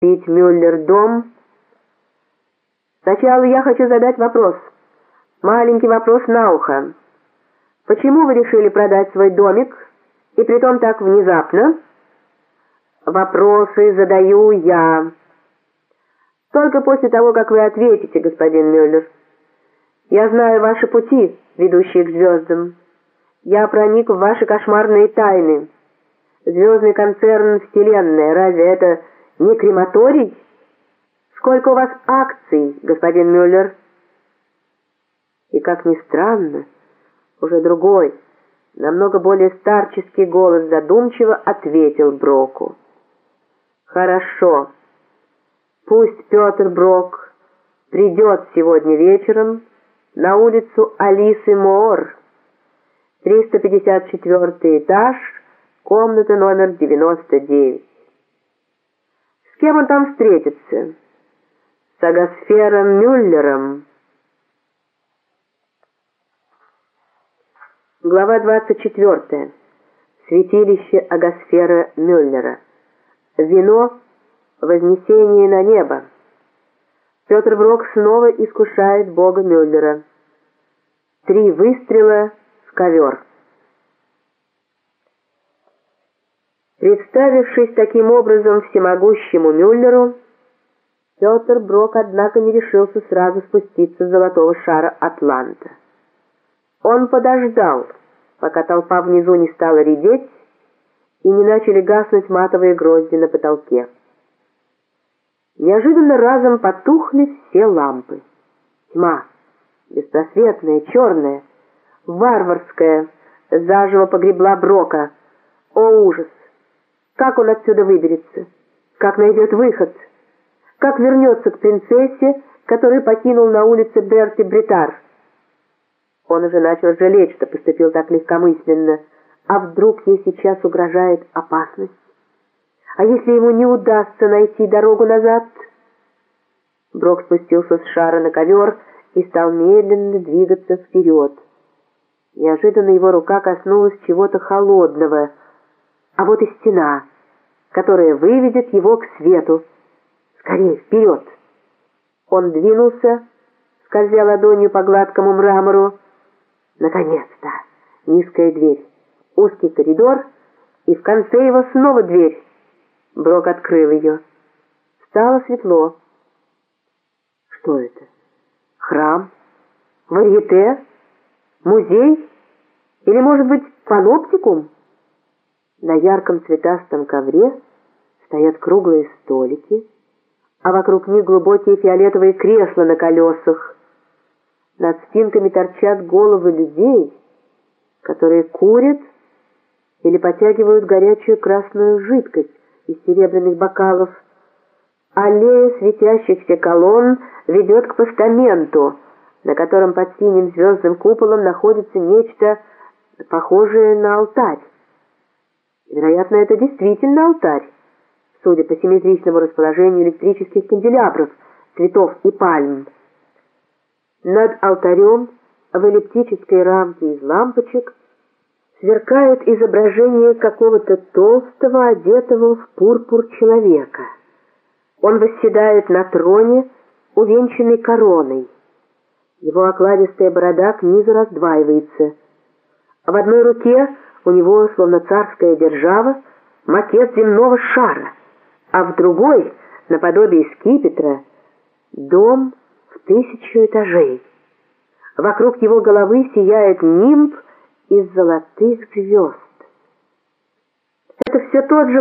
купить Мюллер дом? Сначала я хочу задать вопрос. Маленький вопрос на ухо. Почему вы решили продать свой домик, и притом так внезапно? Вопросы задаю я. Только после того, как вы ответите, господин Мюллер. Я знаю ваши пути, ведущие к звездам. Я проник в ваши кошмарные тайны. Звездный концерн «Вселенная» разве это не крематорий? Сколько у вас акций, господин Мюллер? И как ни странно, уже другой, намного более старческий голос задумчиво ответил Броку. Хорошо, пусть Петр Брок придет сегодня вечером на улицу Алисы Моор, 354 этаж, комната номер 99. С кем он там встретится? С Агасфером Мюллером. Глава 24. Святилище Агасфера Мюллера. Вино «Вознесение на небо». Петр Брок снова искушает Бога Мюллера. Три выстрела в ковер. Представившись таким образом всемогущему Мюллеру, Петр Брок, однако, не решился сразу спуститься с золотого шара Атланта. Он подождал, пока толпа внизу не стала редеть и не начали гаснуть матовые грозди на потолке. Неожиданно разом потухли все лампы. Тьма, беспросветная, черная, варварская, заживо погребла Брока. О, ужас! Как он отсюда выберется? Как найдет выход? Как вернется к принцессе, которую покинул на улице Берти Бритар? Он уже начал жалеть, что поступил так легкомысленно. А вдруг ей сейчас угрожает опасность? А если ему не удастся найти дорогу назад? Брок спустился с шара на ковер и стал медленно двигаться вперед. Неожиданно его рука коснулась чего-то холодного, а вот и стена, которая выведет его к свету. Скорее, вперед! Он двинулся, скользя ладонью по гладкому мрамору. Наконец-то! Низкая дверь, узкий коридор, и в конце его снова дверь. Брок открыл ее. Стало светло. Что это? Храм? Варьете? Музей? Или, может быть, паноптикум? На ярком цветастом ковре стоят круглые столики, а вокруг них глубокие фиолетовые кресла на колесах. Над спинками торчат головы людей, которые курят или потягивают горячую красную жидкость из серебряных бокалов. Аллея светящихся колонн ведет к постаменту, на котором под синим звездным куполом находится нечто похожее на алтарь. Вероятно, это действительно алтарь, судя по симметричному расположению электрических канделябров, цветов и пальм. Над алтарем в эллиптической рамке из лампочек сверкают изображения какого-то толстого, одетого в пурпур человека. Он восседает на троне, увенчанный короной. Его окладистая борода к низу раздваивается. В одной руке у него, словно царская держава, макет земного шара, а в другой, наподобие скипетра, дом в тысячу этажей. Вокруг его головы сияет нимб из золотых звезд. Это все тот же